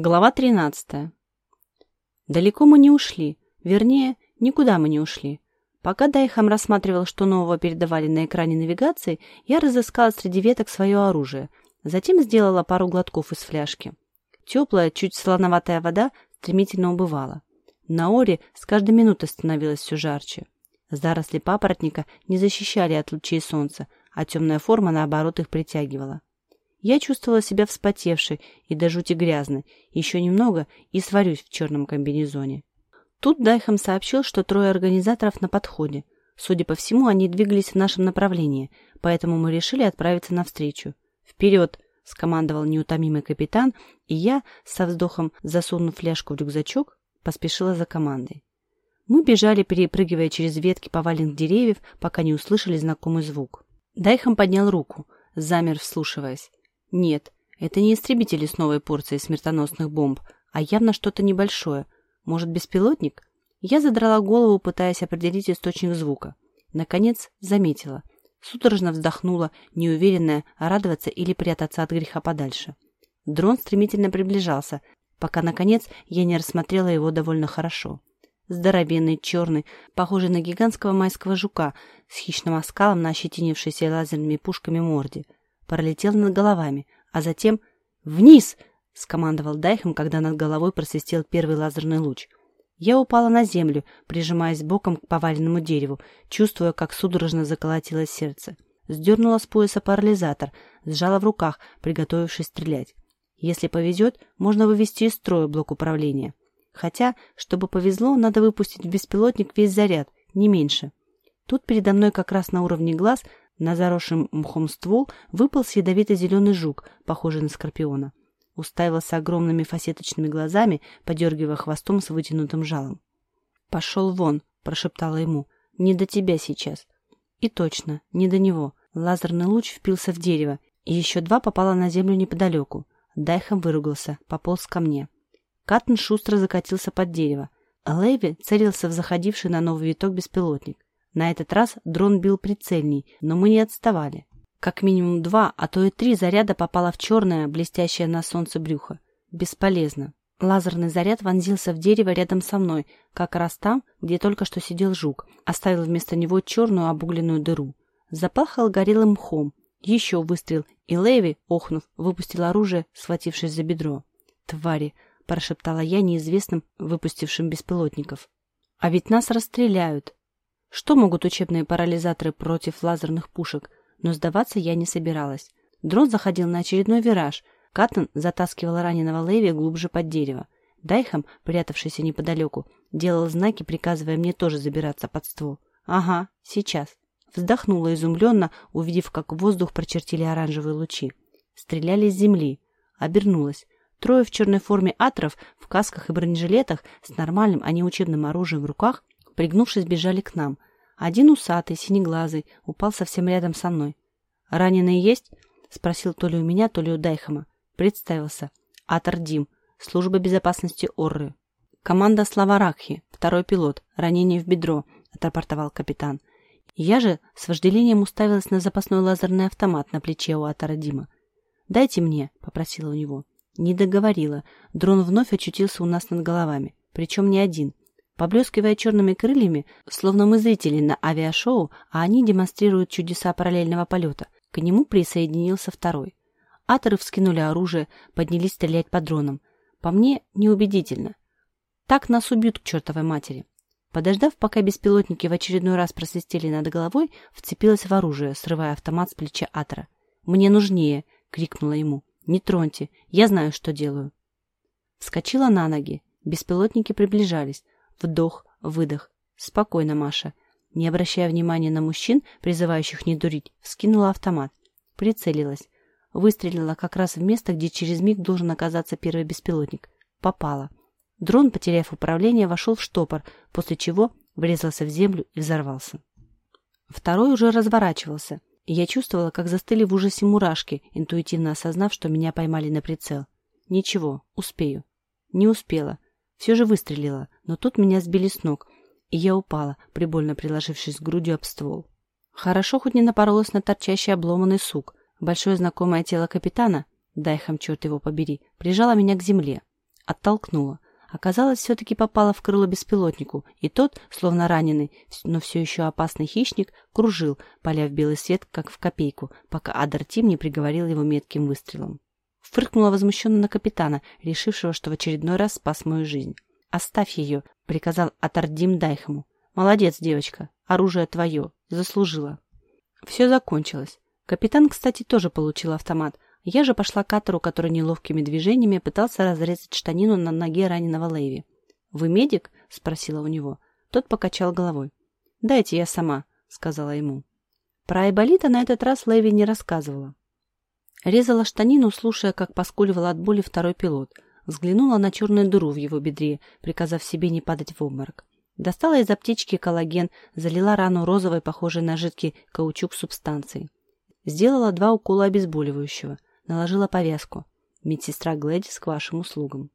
Глава 13. Далеко мы не ушли. Вернее, никуда мы не ушли. Пока Дайхам рассматривал, что нового передавали на экране навигации, я разыскала среди веток свое оружие. Затем сделала пару глотков из фляжки. Теплая, чуть солоноватая вода стремительно убывала. На оре с каждой минутой становилось все жарче. Заросли папоротника не защищали от лучей солнца, а темная форма, наоборот, их притягивала. Я чувствовала себя вспотевшей и до жути грязной. Еще немного и сварюсь в черном комбинезоне. Тут Дайхам сообщил, что трое организаторов на подходе. Судя по всему, они двигались в нашем направлении, поэтому мы решили отправиться навстречу. «Вперед!» — скомандовал неутомимый капитан, и я, со вздохом засунув фляжку в рюкзачок, поспешила за командой. Мы бежали, перепрыгивая через ветки поваленных деревьев, пока не услышали знакомый звук. Дайхам поднял руку, замер, вслушиваясь. Нет, это не истребители с новой порцией смертоносных бомб, а явно что-то небольшое. Может, беспилотник? Я задрала голову, пытаясь определить источник звука. Наконец, заметила. Судорожно вздохнула, неуверенная, радоваться или прятаться от греха подальше. Дрон стремительно приближался, пока, наконец, я не рассмотрела его довольно хорошо. Здоровенный, черный, похожий на гигантского майского жука с хищным оскалом на ощетинившейся лазерными пушками морде – пролетел над головами, а затем «Вниз!» — скомандовал Дайхем, когда над головой просвистел первый лазерный луч. Я упала на землю, прижимаясь боком к поваленному дереву, чувствуя, как судорожно заколотилось сердце. Сдернула с пояса парализатор, сжала в руках, приготовившись стрелять. Если повезет, можно вывести из строя блок управления. Хотя, чтобы повезло, надо выпустить в беспилотник весь заряд, не меньше. Тут передо мной как раз на уровне глаз на заросшем мхом ствол выполз ядовито-зеленый жук, похожий на скорпиона. Уставился огромными фасеточными глазами, подергивая хвостом с вытянутым жалом. «Пошел вон!» – прошептала ему. «Не до тебя сейчас!» И точно, не до него. Лазерный луч впился в дерево, и еще два попало на землю неподалеку. Дайхам выругался, пополз ко мне. Каттен шустро закатился под дерево. Леви целился в заходивший на новый виток беспилотник. На этот раз дрон бил прицельней, но мы не отставали. Как минимум два, а то и три заряда попало в черное, блестящее на солнце брюхо. Бесполезно. Лазерный заряд вонзился в дерево рядом со мной, как раз там, где только что сидел жук, оставил вместо него черную обугленную дыру. Запахал горелым мхом. Еще выстрел, и Леви, охнув, выпустил оружие, схватившись за бедро. «Твари!» – прошептала я неизвестным, выпустившим беспилотников. «А ведь нас расстреляют!» Что могут учебные парализаторы против лазерных пушек? Но сдаваться я не собиралась. Дрон заходил на очередной вираж. Каттон затаскивал раненого Леви глубже под дерево. Дайхам, прятавшийся неподалеку, делал знаки, приказывая мне тоже забираться под ствол. «Ага, сейчас». Вздохнула изумленно, увидев, как воздух прочертили оранжевые лучи. Стреляли с земли. Обернулась. Трое в черной форме атров, в касках и бронежилетах, с нормальным, а не учебным оружием в руках, пригнувшись, бежали к нам. Один усатый, синеглазый, упал совсем рядом со мной. «Раненые есть?» — спросил то ли у меня, то ли у Дайхама. Представился. «Атор Дим, служба безопасности Орры». «Команда Славаракхи, второй пилот, ранение в бедро», — отрапортовал капитан. Я же с вожделением уставилась на запасной лазерный автомат на плече у Атора Дима. «Дайте мне», — попросила у него. Не договорила. Дрон вновь очутился у нас над головами. Причем не один. Поблескивая черными крыльями, словно мы зрители на авиашоу, а они демонстрируют чудеса параллельного полета, к нему присоединился второй. Аторы вскинули оружие, поднялись стрелять по дронам. По мне, неубедительно. Так нас убьют к чертовой матери. Подождав, пока беспилотники в очередной раз просвистели над головой, вцепилась в оружие, срывая автомат с плеча Атора. «Мне нужнее!» — крикнула ему. «Не троньте! Я знаю, что делаю!» Вскочила на ноги. Беспилотники приближались. Вдох, выдох. Спокойно, Маша. Не обращая внимания на мужчин, призывающих не дурить, вскинула автомат. Прицелилась. Выстрелила как раз в место, где через миг должен оказаться первый беспилотник. Попала. Дрон, потеряв управление, вошел в штопор, после чего врезался в землю и взорвался. Второй уже разворачивался, я чувствовала, как застыли в ужасе мурашки, интуитивно осознав, что меня поймали на прицел. Ничего, успею. Не успела. Все же выстрелила, но тут меня сбили с ног, и я упала, прибольно приложившись грудью об ствол. Хорошо хоть не напоролась на торчащий обломанный сук. Большое знакомое тело капитана, Дайхам, черт его побери, прижало меня к земле. Оттолкнула. Оказалось, все-таки попала в крыло беспилотнику, и тот, словно раненый, но все еще опасный хищник, кружил, паля в белый свет, как в копейку, пока Адар Тим не приговорил его метким выстрелом. Фыркнула возмущенно на капитана, решившего, что в очередной раз спас мою жизнь. «Оставь ее», — приказал Атардим Дайхаму. «Молодец, девочка. Оружие твое. Заслужила». Все закончилось. Капитан, кстати, тоже получил автомат. Я же пошла к Атору, который неловкими движениями пытался разрезать штанину на ноге раненого Лейви. «Вы медик?» — спросила у него. Тот покачал головой. «Дайте я сама», — сказала ему. Про Айболита на этот раз Лейви не рассказывала. Резала штанину, слушая, как поскуливал от боли второй пилот. Взглянула на черную дыру в его бедре, приказав себе не падать в обморок. Достала из аптечки коллаген, залила рану розовой, похожей на жидкий каучук субстанцией. Сделала два укола обезболивающего. Наложила повязку. Медсестра Глэдис к вашим услугам.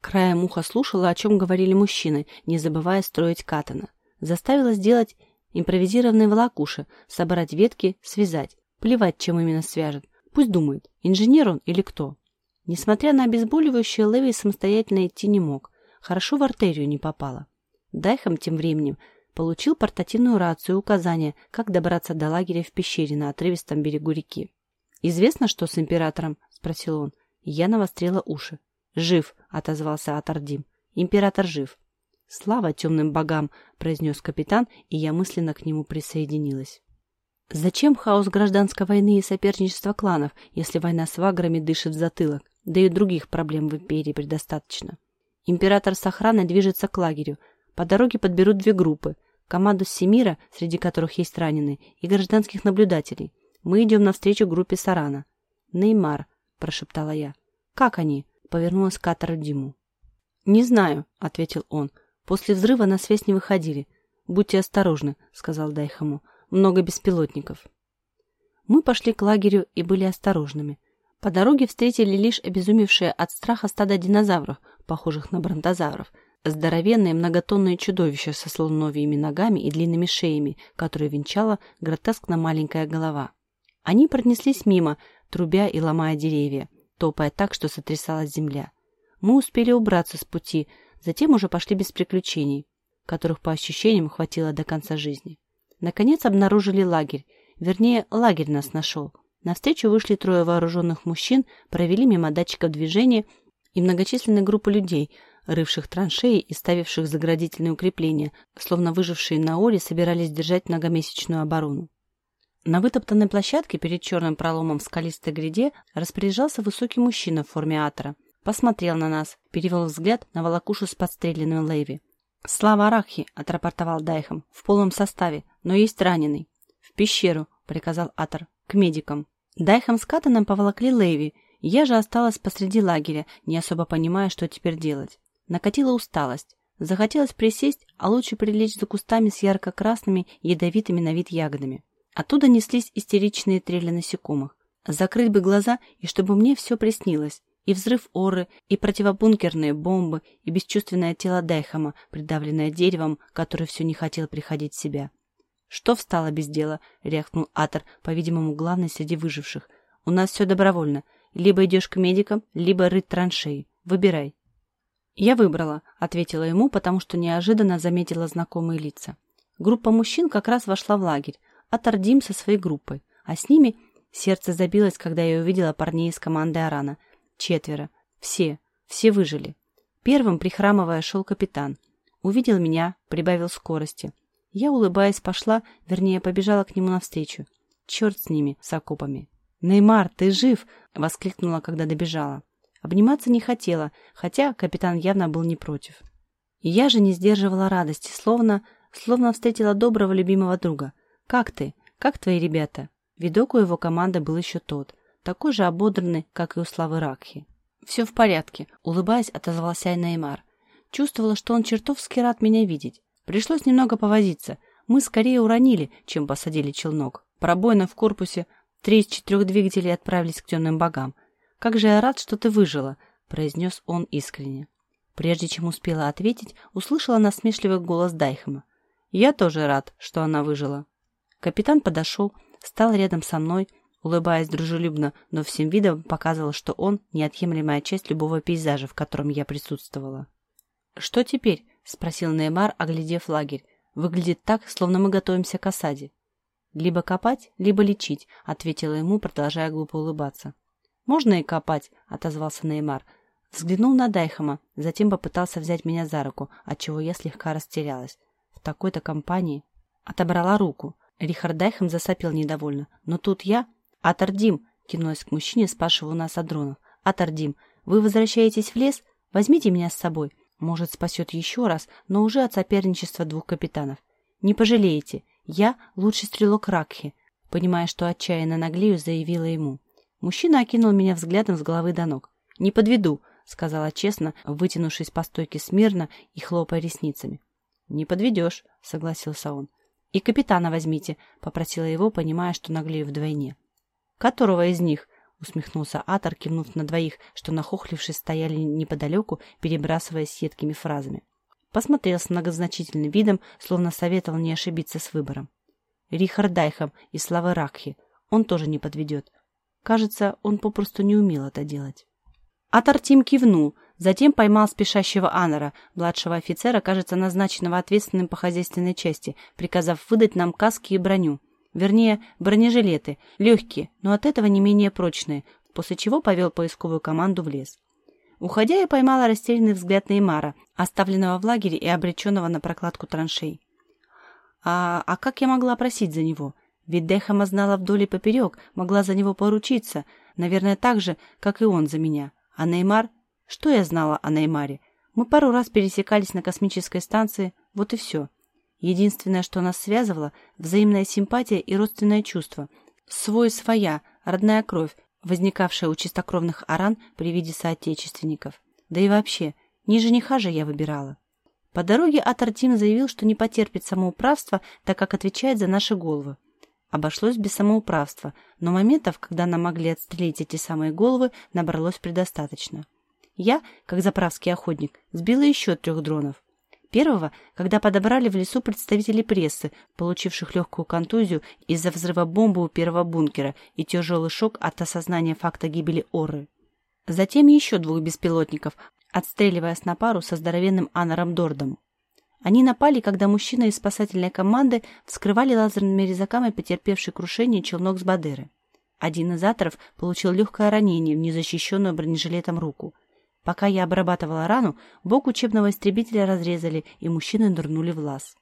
Краем уха слушала, о чем говорили мужчины, не забывая строить катана. Заставила сделать импровизированные волокуши, собрать ветки, связать. Плевать, чем именно свяжет. Пусть думает, инженер он или кто. Несмотря на обезболивающее, Леви самостоятельно идти не мог. Хорошо в артерию не попало. Дайхам тем временем получил портативную рацию и указания, как добраться до лагеря в пещере на отрывистом берегу реки. «Известно, что с императором?» – спросил он. Я навострила уши. «Жив», – отозвался Атардим. «Император жив». «Слава темным богам!» – произнес капитан, и я мысленно к нему присоединилась. Зачем хаос гражданской войны и соперничество кланов, если война с ваграми дышит в затылок, да и других проблем в империи предостаточно? Император с охраной движется к лагерю. По дороге подберут две группы. Команду Семира, среди которых есть раненые, и гражданских наблюдателей. Мы идем навстречу группе Сарана. «Неймар», – прошептала я. «Как они?» – повернулась к Атору Диму. «Не знаю», – ответил он. «После взрыва на связь не выходили. Будьте осторожны», – сказал Дайхаму много беспилотников. Мы пошли к лагерю и были осторожными. По дороге встретили лишь обезумевшие от страха стадо динозавров, похожих на бронтозавров, здоровенные многотонные чудовища со слоновьими ногами и длинными шеями, которые венчала гротескно маленькая голова. Они пронеслись мимо, трубя и ломая деревья, топая так, что сотрясалась земля. Мы успели убраться с пути, затем уже пошли без приключений, которых по ощущениям хватило до конца жизни. Наконец обнаружили лагерь. Вернее, лагерь нас нашел. Навстречу вышли трое вооруженных мужчин, провели мимо датчиков движения и многочисленные группы людей, рывших траншеи и ставивших заградительные укрепления, словно выжившие на Оле собирались держать многомесячную оборону. На вытоптанной площадке перед черным проломом в скалистой гряде распоряжался высокий мужчина в форме атора. Посмотрел на нас, перевел взгляд на волокушу с подстреленным Лейви. «Слава Арахи!» — отрапортовал Дайхам. «В полном составе, но есть раненый». «В пещеру!» — приказал Атор. «К медикам». Дайхам с Катаном поволокли Лейви. Я же осталась посреди лагеря, не особо понимая, что теперь делать. Накатила усталость. Захотелось присесть, а лучше прилечь за кустами с ярко-красными, ядовитыми на вид ягодами. Оттуда неслись истеричные трели насекомых. Закрыть бы глаза, и чтобы мне все приснилось. И взрыв Оры, и противобункерные бомбы, и бесчувственное тело Дайхама, придавленное деревом, который все не хотел приходить в себя. «Что встало без дела?» — рявкнул Атор, по-видимому, главный среди выживших. «У нас все добровольно. Либо идешь к медикам, либо рыть траншеи. Выбирай». «Я выбрала», — ответила ему, потому что неожиданно заметила знакомые лица. Группа мужчин как раз вошла в лагерь. Атор Дим со своей группой. А с ними сердце забилось, когда я увидела парней из команды Арана — Четверо. Все. Все выжили. Первым, прихрамывая, шел капитан. Увидел меня, прибавил скорости. Я, улыбаясь, пошла, вернее, побежала к нему навстречу. Черт с ними, с окопами. «Неймар, ты жив!» — воскликнула, когда добежала. Обниматься не хотела, хотя капитан явно был не против. Я же не сдерживала радости, словно, словно встретила доброго любимого друга. «Как ты? Как твои ребята?» Видок у его команды был еще тот такой же ободранный, как и у Славы Ракхи. «Все в порядке», — улыбаясь, отозвался Неймар. Чувствовала, что он чертовски рад меня видеть. Пришлось немного повозиться. Мы скорее уронили, чем посадили челнок. Пробоина в корпусе, три из четырех двигателей отправились к темным богам. «Как же я рад, что ты выжила», — произнес он искренне. Прежде чем успела ответить, услышала насмешливый голос Дайхема. «Я тоже рад, что она выжила». Капитан подошел, стал рядом со мной, улыбаясь дружелюбно, но всем видом показывал, что он – неотъемлемая часть любого пейзажа, в котором я присутствовала. «Что теперь?» – спросил Неймар, оглядев лагерь. «Выглядит так, словно мы готовимся к осаде». «Либо копать, либо лечить», — ответила ему, продолжая глупо улыбаться. «Можно и копать», — отозвался Неймар. Взглянул на Дайхама, затем попытался взять меня за руку, отчего я слегка растерялась. В такой-то компании отобрала руку. Рихард Дайхам засопел недовольно. Но тут я... «Атардим!» — кинулась к мужчине, спасшего нас от дронов. «Атардим, вы возвращаетесь в лес? Возьмите меня с собой. Может, спасет еще раз, но уже от соперничества двух капитанов. Не пожалеете. Я лучший стрелок Ракхи, понимая, что отчаянно наглею, заявила ему. Мужчина окинул меня взглядом с головы до ног. «Не подведу», — сказала честно, вытянувшись по стойке смирно и хлопая ресницами. «Не подведешь», — согласился он. «И капитана возьмите», — попросила его, понимая, что наглею вдвойне. «Которого из них?» — усмехнулся Атор, кивнув на двоих, что, нахохлившись, стояли неподалеку, перебрасываясь едкими фразами. Посмотрел с многозначительным видом, словно советовал не ошибиться с выбором. Рихард Дайхам и Слава Ракхи. Он тоже не подведет. Кажется, он попросту не умел это делать. Атартим кивнул, затем поймал спешащего Анора, младшего офицера, кажется, назначенного ответственным по хозяйственной части, приказав выдать нам каски и броню. Вернее, бронежилеты, легкие, но от этого не менее прочные, после чего повел поисковую команду в лес. Уходя, я поймала растерянный взгляд Неймара, оставленного в лагере и обреченного на прокладку траншей. А, а как я могла просить за него? Ведь Дехама знала вдоль и поперек, могла за него поручиться, наверное, так же, как и он за меня. А Неймар? Что я знала о Неймаре? Мы пару раз пересекались на космической станции, вот и все. Единственное, что нас связывало – взаимная симпатия и родственное чувство. Свой-своя, родная кровь, возникавшая у чистокровных аран при виде соотечественников. Да и вообще, не жениха же я выбирала. По дороге Атартим заявил, что не потерпит самоуправства, так как отвечает за наши головы. Обошлось без самоуправства, но моментов, когда нам могли отстрелить эти самые головы, набралось предостаточно. Я, как заправский охотник, сбила еще трех дронов. Первого, когда подобрали в лесу представители прессы, получивших легкую контузию из-за взрыва бомбы у первого бункера и тяжелый шок от осознания факта гибели Оры. Затем еще двух беспилотников, отстреливаясь на пару со здоровенным Анором Дордом. Они напали, когда мужчина из спасательной команды вскрывали лазерными резаками потерпевший крушение челнок с Бадыры. Один из аторов получил легкое ранение в незащищенную бронежилетом руку – Пока я обрабатывала рану, бок учебного истребителя разрезали, и мужчины нырнули в лаз.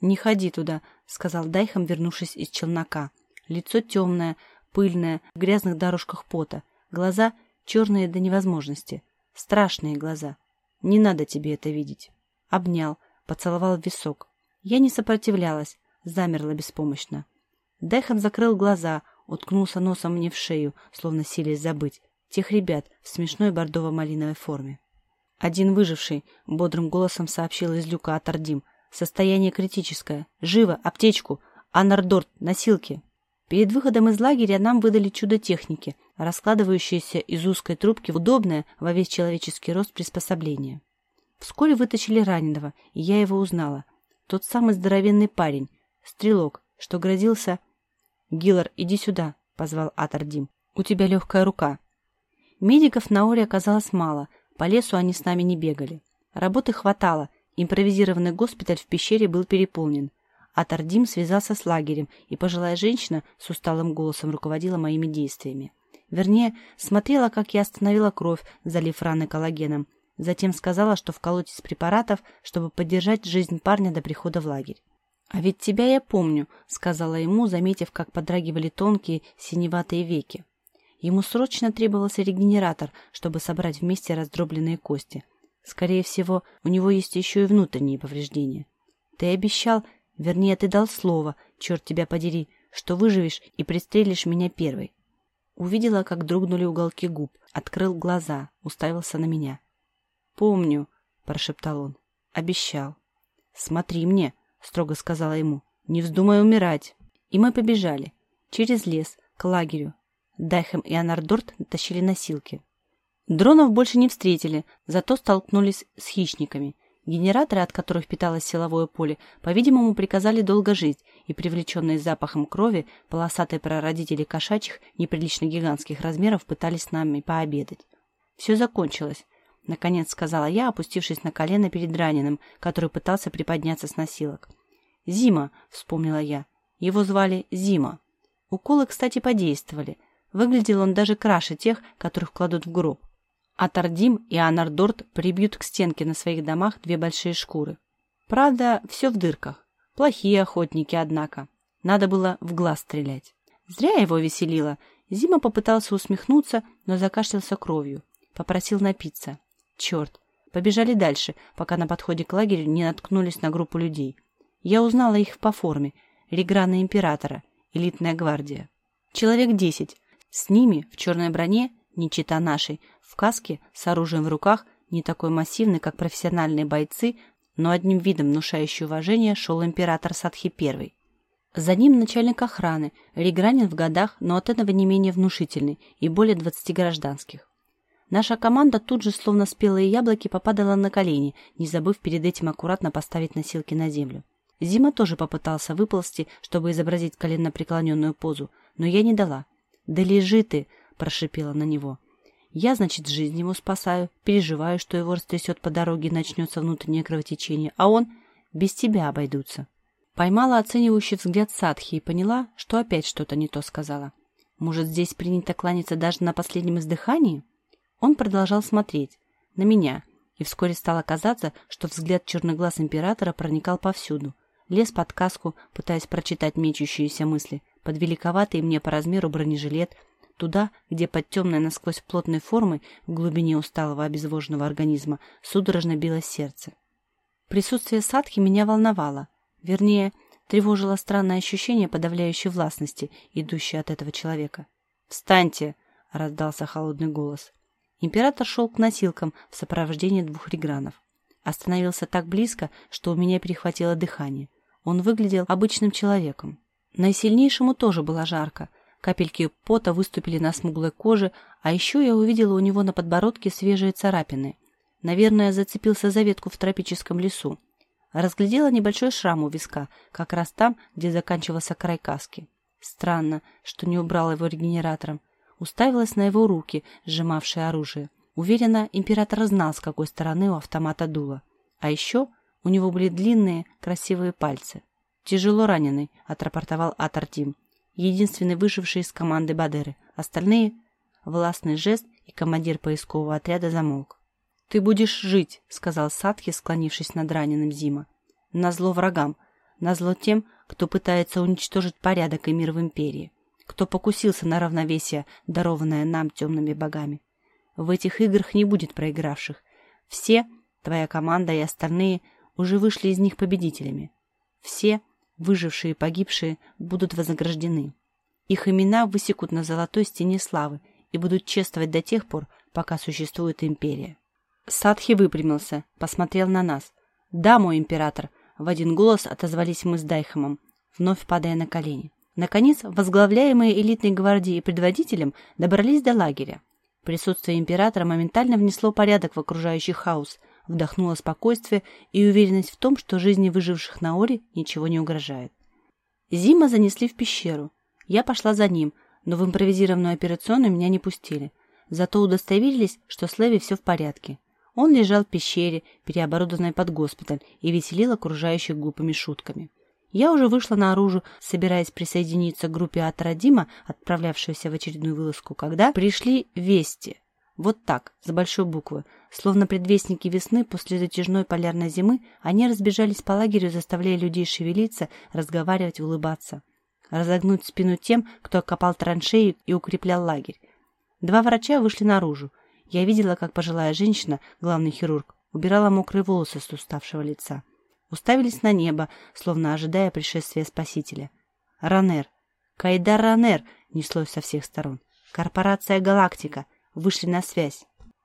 «Не ходи туда», — сказал Дайхам, вернувшись из челнока. Лицо темное, пыльное, в грязных дорожках пота. Глаза черные до невозможности. Страшные глаза. Не надо тебе это видеть. Обнял, поцеловал в висок. Я не сопротивлялась, замерла беспомощно. Дайхам закрыл глаза, уткнулся носом мне в шею, словно силясь забыть тех ребят в смешной бордово-малиновой форме. Один выживший бодрым голосом сообщил из люка Атардим. Состояние критическое. Живо, аптечку. Аннардорт, носилки. Перед выходом из лагеря нам выдали чудо техники, раскладывающееся из узкой трубки в удобное во весь человеческий рост приспособление. Вскоре вытащили раненого, и я его узнала. Тот самый здоровенный парень, стрелок, что грозился... «Гиллар, иди сюда», — позвал Атардим. «У тебя легкая рука». Медиков на Оре оказалось мало, по лесу они с нами не бегали. Работы хватало, импровизированный госпиталь в пещере был переполнен. А Тардим связался с лагерем, и пожилая женщина с усталым голосом руководила моими действиями. Вернее, смотрела, как я остановила кровь, залив раны коллагеном. Затем сказала, что вколоть из препаратов, чтобы поддержать жизнь парня до прихода в лагерь. «А ведь тебя я помню», — сказала ему, заметив, как подрагивали тонкие синеватые веки. Ему срочно требовался регенератор, чтобы собрать вместе раздробленные кости. Скорее всего, у него есть еще и внутренние повреждения. Ты обещал, вернее, ты дал слово, черт тебя подери, что выживешь и пристрелишь меня первой. Увидела, как дрогнули уголки губ, открыл глаза, уставился на меня. «Помню», — прошептал он, — «обещал». «Смотри мне», — строго сказала ему, — «не вздумай умирать». И мы побежали. Через лес, к лагерю, Дайхем и Анардорт тащили носилки. Дронов больше не встретили, зато столкнулись с хищниками. Генераторы, от которых питалось силовое поле, по-видимому, приказали долго жить, и привлеченные запахом крови, полосатые прародители кошачьих, неприлично гигантских размеров пытались с нами пообедать. Все закончилось. Наконец сказала я, опустившись на колено перед раненым, который пытался приподняться с носилок. «Зима», — вспомнила я. Его звали Зима. Уколы, кстати, подействовали. Выглядел он даже краше тех, которых кладут в гроб. А Тардим и Анардорт прибьют к стенке на своих домах две большие шкуры. Правда, все в дырках. Плохие охотники, однако. Надо было в глаз стрелять. Зря его веселило. Зима попытался усмехнуться, но закашлялся кровью. Попросил напиться. Черт. Побежали дальше, пока на подходе к лагерю не наткнулись на группу людей. Я узнала их по форме. Реграна Императора. Элитная гвардия. Человек десять. С ними, в черной броне, не чита нашей, в каске, с оружием в руках, не такой массивный, как профессиональные бойцы, но одним видом внушающий уважение шел император Садхи I. За ним начальник охраны, регранин в годах, но от этого не менее внушительный, и более 20 гражданских. Наша команда тут же, словно спелые яблоки, попадала на колени, не забыв перед этим аккуратно поставить носилки на землю. Зима тоже попытался выползти, чтобы изобразить коленопреклоненную позу, но я не дала. «Да лежи ты!» – прошипела на него. Я, значит, жизнь ему спасаю, переживаю, что его растрясет по дороге и начнется внутреннее кровотечение, а он без тебя обойдутся. Поймала оценивающий взгляд Садхи и поняла, что опять что-то не то сказала. Может, здесь принято кланяться даже на последнем издыхании? Он продолжал смотреть. На меня. И вскоре стало казаться, что взгляд черноглаз императора проникал повсюду. Лез под каску, пытаясь прочитать мечущиеся мысли, под великоватый мне по размеру бронежилет, туда, где под темной насквозь плотной формой в глубине усталого обезвоженного организма судорожно билось сердце. Присутствие Садхи меня волновало, вернее, тревожило странное ощущение подавляющей властности, идущее от этого человека. «Встаньте!» — раздался холодный голос. Император шел к носилкам в сопровождении двух регранов. Остановился так близко, что у меня перехватило дыхание. Он выглядел обычным человеком. Наисильнейшему тоже было жарко, Капельки пота выступили на смуглой коже, а еще я увидела у него на подбородке свежие царапины. Наверное, зацепился за ветку в тропическом лесу. Разглядела небольшой шрам у виска, как раз там, где заканчивался край каски. Странно, что не убрал его регенератором. Уставилась на его руки, сжимавшие оружие. Уверена, император знал, с какой стороны у автомата дуло. А еще у него были длинные, красивые пальцы. «Тяжело раненый», — отрапортовал Атартим единственный выживший из команды Бадеры. Остальные — властный жест, и командир поискового отряда замолк. «Ты будешь жить», — сказал Садхи, склонившись над раненым Зима. «Назло врагам, назло тем, кто пытается уничтожить порядок и мир в империи, кто покусился на равновесие, дарованное нам темными богами. В этих играх не будет проигравших. Все, твоя команда и остальные, уже вышли из них победителями. Все — Выжившие и погибшие будут вознаграждены. Их имена высекут на золотой стене славы и будут чествовать до тех пор, пока существует империя. Садхи выпрямился, посмотрел на нас. «Да, мой император!» В один голос отозвались мы с Дайхамом, вновь падая на колени. Наконец, возглавляемые элитной гвардией и предводителем добрались до лагеря. Присутствие императора моментально внесло порядок в окружающий хаос – вдохнула спокойствие и уверенность в том, что жизни выживших на Оре ничего не угрожает. Зима занесли в пещеру. Я пошла за ним, но в импровизированную операционную меня не пустили. Зато удостоверились, что с Леви все в порядке. Он лежал в пещере, переоборудованной под госпиталь, и веселил окружающих глупыми шутками. Я уже вышла наружу, собираясь присоединиться к группе Атрадима, отправлявшейся в очередную вылазку, когда пришли вести. Вот так, с большой буквы. Словно предвестники весны после затяжной полярной зимы, они разбежались по лагерю, заставляя людей шевелиться, разговаривать, улыбаться. Разогнуть спину тем, кто окопал траншеи и укреплял лагерь. Два врача вышли наружу. Я видела, как пожилая женщина, главный хирург, убирала мокрые волосы с уставшего лица. Уставились на небо, словно ожидая пришествия Спасителя. «Ранер! Кайдар Ранер!» неслось со всех сторон. «Корпорация Галактика!» Вышли на связь.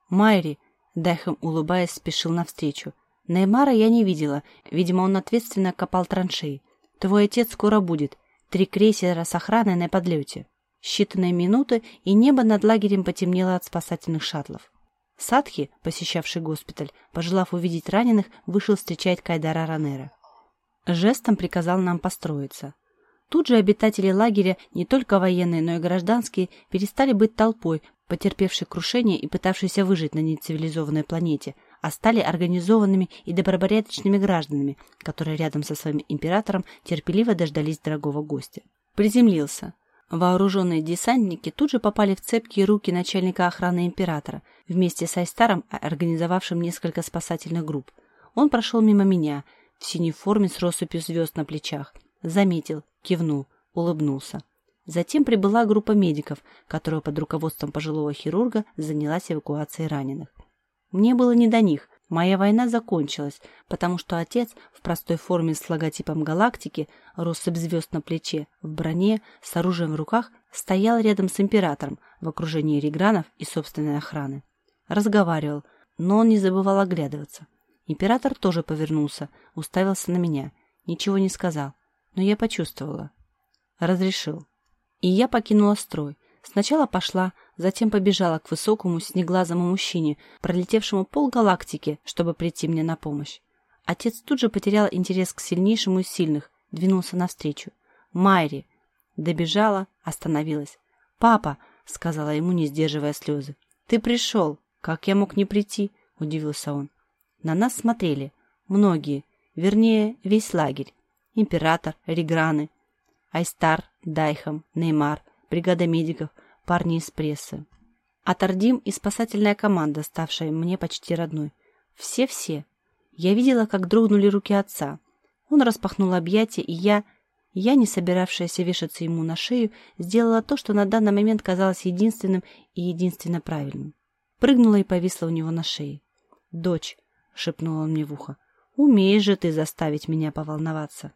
«Майри!» — Дахем, улыбаясь, спешил навстречу. Неймара я не видела. Видимо, он ответственно копал траншеи. «Твой отец скоро будет. Три крейсера с охраной на подлете». Считанные минуты, и небо над лагерем потемнело от спасательных шаттлов. Садхи, посещавший госпиталь, пожелав увидеть раненых, вышел встречать Кайдара Ранера. Жестом приказал нам построиться. Тут же обитатели лагеря, не только военные, но и гражданские, перестали быть толпой, потерпевшей крушение и пытавшейся выжить на нецивилизованной планете, а стали организованными и добропорядочными гражданами, которые рядом со своим императором терпеливо дождались дорогого гостя. Приземлился. Вооруженные десантники тут же попали в цепкие руки начальника охраны императора, вместе с Айстаром, организовавшим несколько спасательных групп. Он прошел мимо меня, в синей форме с россыпью звезд на плечах, заметил, кивнул, улыбнулся. Затем прибыла группа медиков, которая под руководством пожилого хирурга занялась эвакуацией раненых. Мне было не до них, моя война закончилась, потому что отец в простой форме с логотипом галактики, россыпь звезд на плече, в броне, с оружием в руках, стоял рядом с императором в окружении регранов и собственной охраны. Разговаривал, но он не забывал оглядываться. Император тоже повернулся, уставился на меня, ничего не сказал, но я почувствовала. Разрешил. И я покинула строй. Сначала пошла, затем побежала к высокому снеглазому мужчине, пролетевшему полгалактики, чтобы прийти мне на помощь. Отец тут же потерял интерес к сильнейшему из сильных, двинулся навстречу. «Майри!» Добежала, остановилась. «Папа!» — сказала ему, не сдерживая слезы. «Ты пришел! Как я мог не прийти?» — удивился он. На нас смотрели. Многие. Вернее, весь лагерь. Император, Реграны, Айстар, Дайхам, Неймар, бригада медиков, парни из прессы. Атардим и спасательная команда, ставшая мне почти родной. Все-все. Я видела, как дрогнули руки отца. Он распахнул объятия, и я, я, не собиравшаяся вешаться ему на шею, сделала то, что на данный момент казалось единственным и единственно правильным. Прыгнула и повисла у него на шее. «Дочь», — шепнул он мне в ухо, — «умеешь же ты заставить меня поволноваться».